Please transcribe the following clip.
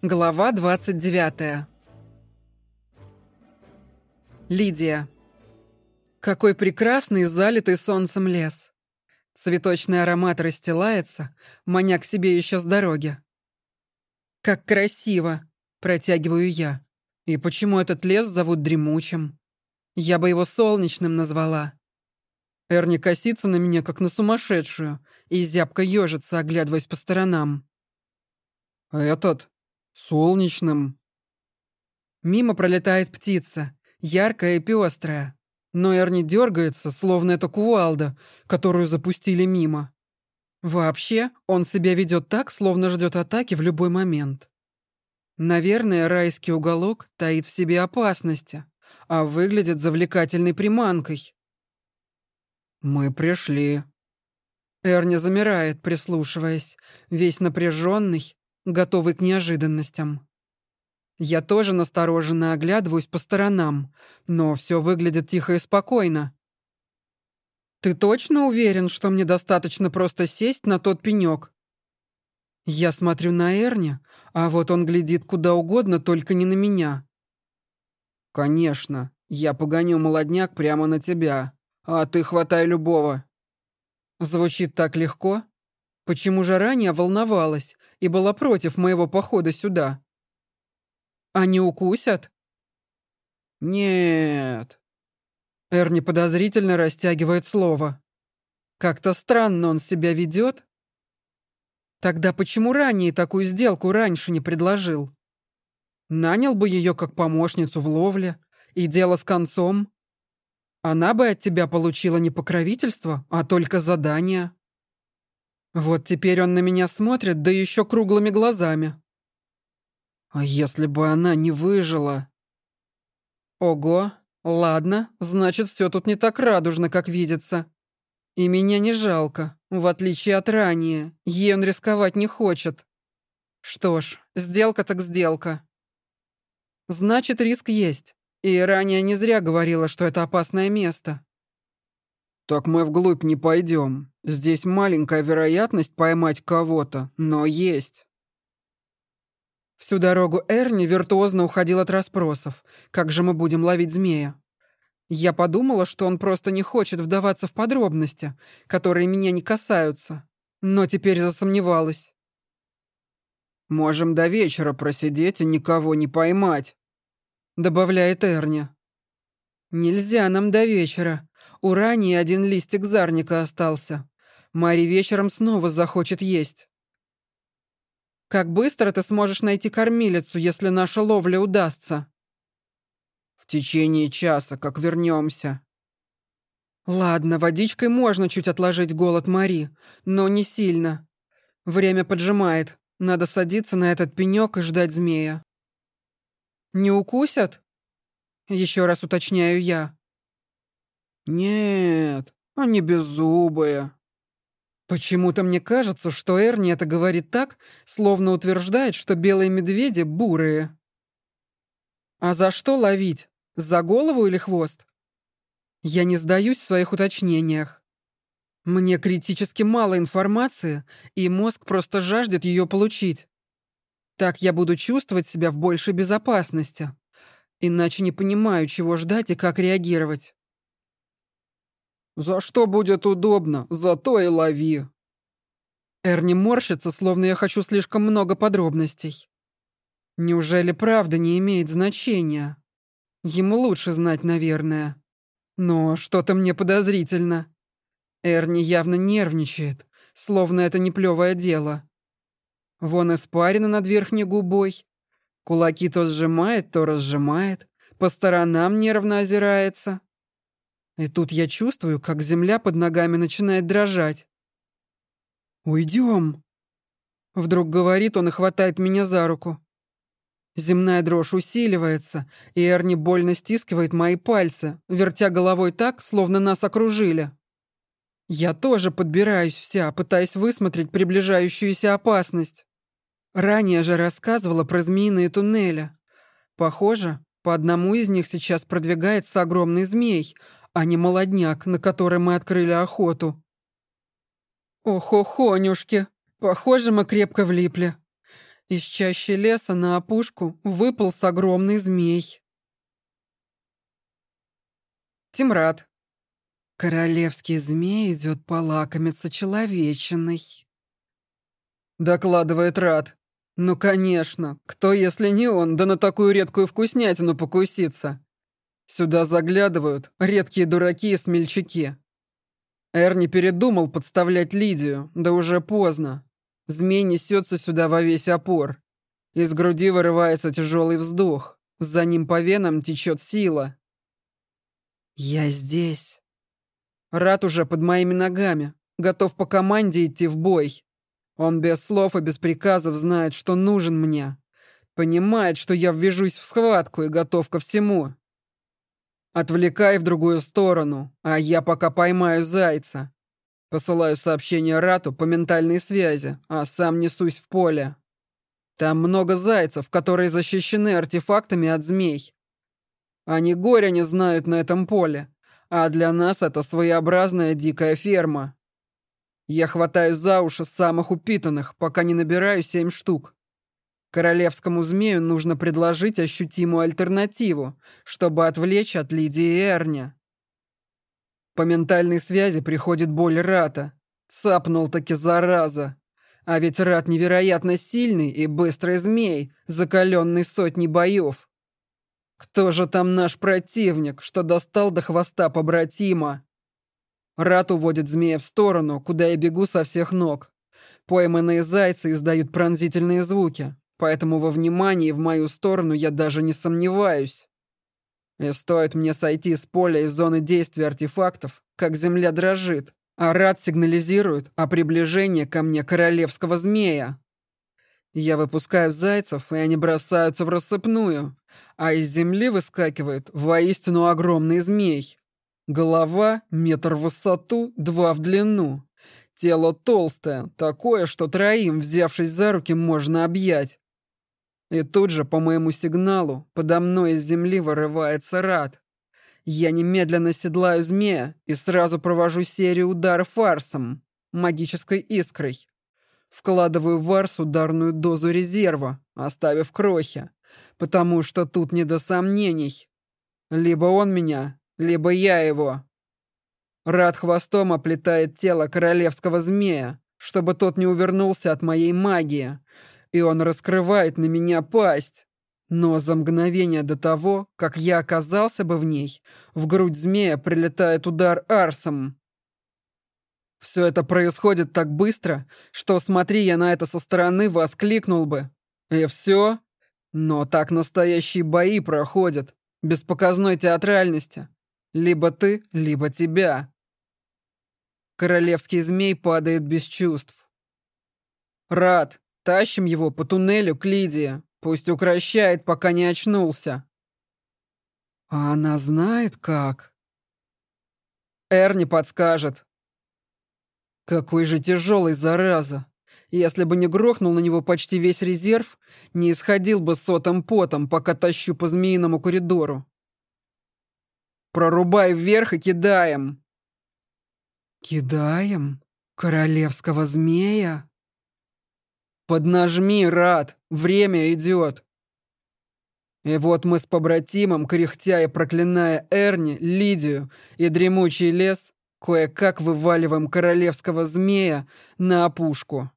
Глава 29. Лидия. Какой прекрасный залитый солнцем лес. Цветочный аромат расстилается, маня к себе еще с дороги. Как красиво, протягиваю я. И почему этот лес зовут дремучим? Я бы его солнечным назвала. Эрни косится на меня, как на сумасшедшую, и зябко ежится, оглядываясь по сторонам. «Этот солнечным». Мимо пролетает птица, яркая и пестрая. Но Эрни дергается, словно это кувалда, которую запустили мимо. Вообще, он себя ведет так, словно ждет атаки в любой момент. Наверное, райский уголок таит в себе опасности, а выглядит завлекательной приманкой. «Мы пришли». Эрни замирает, прислушиваясь, весь напряженный, готовый к неожиданностям. Я тоже настороженно оглядываюсь по сторонам, но все выглядит тихо и спокойно. «Ты точно уверен, что мне достаточно просто сесть на тот пенек?» Я смотрю на Эрни, а вот он глядит куда угодно, только не на меня. «Конечно, я погоню молодняк прямо на тебя, а ты хватай любого». Звучит так легко, Почему же ранее волновалась и была против моего похода сюда? Они укусят? Нет. Эрни подозрительно растягивает слово. Как-то странно он себя ведет. Тогда почему ранее такую сделку раньше не предложил? Нанял бы ее как помощницу в ловле, и дело с концом. Она бы от тебя получила не покровительство, а только задание. Вот теперь он на меня смотрит, да еще круглыми глазами. А если бы она не выжила? Ого, ладно, значит, все тут не так радужно, как видится. И меня не жалко, в отличие от ранее. Ей он рисковать не хочет. Что ж, сделка так сделка. Значит, риск есть. И ранее не зря говорила, что это опасное место. «Так мы вглубь не пойдем. Здесь маленькая вероятность поймать кого-то, но есть». Всю дорогу Эрни виртуозно уходил от расспросов. Как же мы будем ловить змея? Я подумала, что он просто не хочет вдаваться в подробности, которые меня не касаются. Но теперь засомневалась. «Можем до вечера просидеть и никого не поймать», — добавляет Эрни. «Нельзя нам до вечера. У Рани один листик зарника остался. Мари вечером снова захочет есть. Как быстро ты сможешь найти кормилицу, если наша ловля удастся? В течение часа, как вернемся. Ладно, водичкой можно чуть отложить голод Мари, но не сильно. Время поджимает. Надо садиться на этот пенек и ждать змея. Не укусят? Еще раз уточняю я. «Нет, они беззубые». Почему-то мне кажется, что Эрни это говорит так, словно утверждает, что белые медведи бурые. А за что ловить? За голову или хвост? Я не сдаюсь в своих уточнениях. Мне критически мало информации, и мозг просто жаждет ее получить. Так я буду чувствовать себя в большей безопасности. Иначе не понимаю, чего ждать и как реагировать. За что будет удобно, зато и лови. Эрни морщится, словно я хочу слишком много подробностей. Неужели правда не имеет значения? Ему лучше знать, наверное. Но что-то мне подозрительно. Эрни явно нервничает, словно это не плевое дело. Вон испарина над верхней губой. Кулаки то сжимает, то разжимает. По сторонам нервно озирается. И тут я чувствую, как земля под ногами начинает дрожать. «Уйдем!» Вдруг говорит он и хватает меня за руку. Земная дрожь усиливается, и Эрни больно стискивает мои пальцы, вертя головой так, словно нас окружили. Я тоже подбираюсь вся, пытаясь высмотреть приближающуюся опасность. Ранее же рассказывала про змеиные туннели. Похоже, по одному из них сейчас продвигается огромный змей, а не молодняк, на который мы открыли охоту. Ох-охонюшки, похоже, мы крепко влипли. Из чащи леса на опушку выполз огромный змей. Тимрад. Королевский змей идет полакомиться человечиной. Докладывает Рад. Ну, конечно. Кто, если не он, да на такую редкую вкуснятину покуситься? Сюда заглядывают редкие дураки и смельчаки. Эрни передумал подставлять Лидию, да уже поздно. Змей несется сюда во весь опор. Из груди вырывается тяжелый вздох. За ним по венам течет сила. «Я здесь». Рад уже под моими ногами, готов по команде идти в бой. Он без слов и без приказов знает, что нужен мне. Понимает, что я ввяжусь в схватку и готов ко всему. Отвлекай в другую сторону, а я пока поймаю зайца. Посылаю сообщение Рату по ментальной связи, а сам несусь в поле. Там много зайцев, которые защищены артефактами от змей. Они горя не знают на этом поле, а для нас это своеобразная дикая ферма. Я хватаю за уши самых упитанных, пока не набираю семь штук. Королевскому змею нужно предложить ощутимую альтернативу, чтобы отвлечь от Лидии и Эрня. По ментальной связи приходит боль Рата. Цапнул-таки зараза. А ведь Рат невероятно сильный и быстрый змей, закаленный сотней боев. Кто же там наш противник, что достал до хвоста побратима? Рат уводит змея в сторону, куда я бегу со всех ног. Пойманные зайцы издают пронзительные звуки, поэтому во внимании в мою сторону я даже не сомневаюсь. И стоит мне сойти с поля из зоны действия артефактов, как земля дрожит, а Рад сигнализирует о приближении ко мне королевского змея. Я выпускаю зайцев, и они бросаются в рассыпную, а из земли выскакивает воистину огромный змей. Голова метр в высоту, два в длину. Тело толстое, такое, что троим, взявшись за руки, можно объять. И тут же, по моему сигналу, подо мной из земли вырывается рад. Я немедленно седлаю змея и сразу провожу серию ударов фарсом, магической искрой. Вкладываю в арс ударную дозу резерва, оставив крохи, потому что тут не до сомнений. Либо он меня, либо я его. Рад хвостом оплетает тело королевского змея, чтобы тот не увернулся от моей магии, и он раскрывает на меня пасть. Но за мгновение до того, как я оказался бы в ней, в грудь змея прилетает удар арсом. Все это происходит так быстро, что, смотри я на это со стороны, воскликнул бы. И все? Но так настоящие бои проходят, без показной театральности. Либо ты, либо тебя. Королевский змей падает без чувств. Рад, тащим его по туннелю к Лидии. Пусть укращает, пока не очнулся. А она знает как? Эрни подскажет. Какой же тяжелый, зараза. Если бы не грохнул на него почти весь резерв, не исходил бы сотым потом, пока тащу по змеиному коридору. Прорубай вверх и кидаем!» «Кидаем? Королевского змея?» «Поднажми, Рад! Время идет!» И вот мы с побратимом, кряхтя и проклиная Эрни, Лидию и дремучий лес, кое-как вываливаем королевского змея на опушку.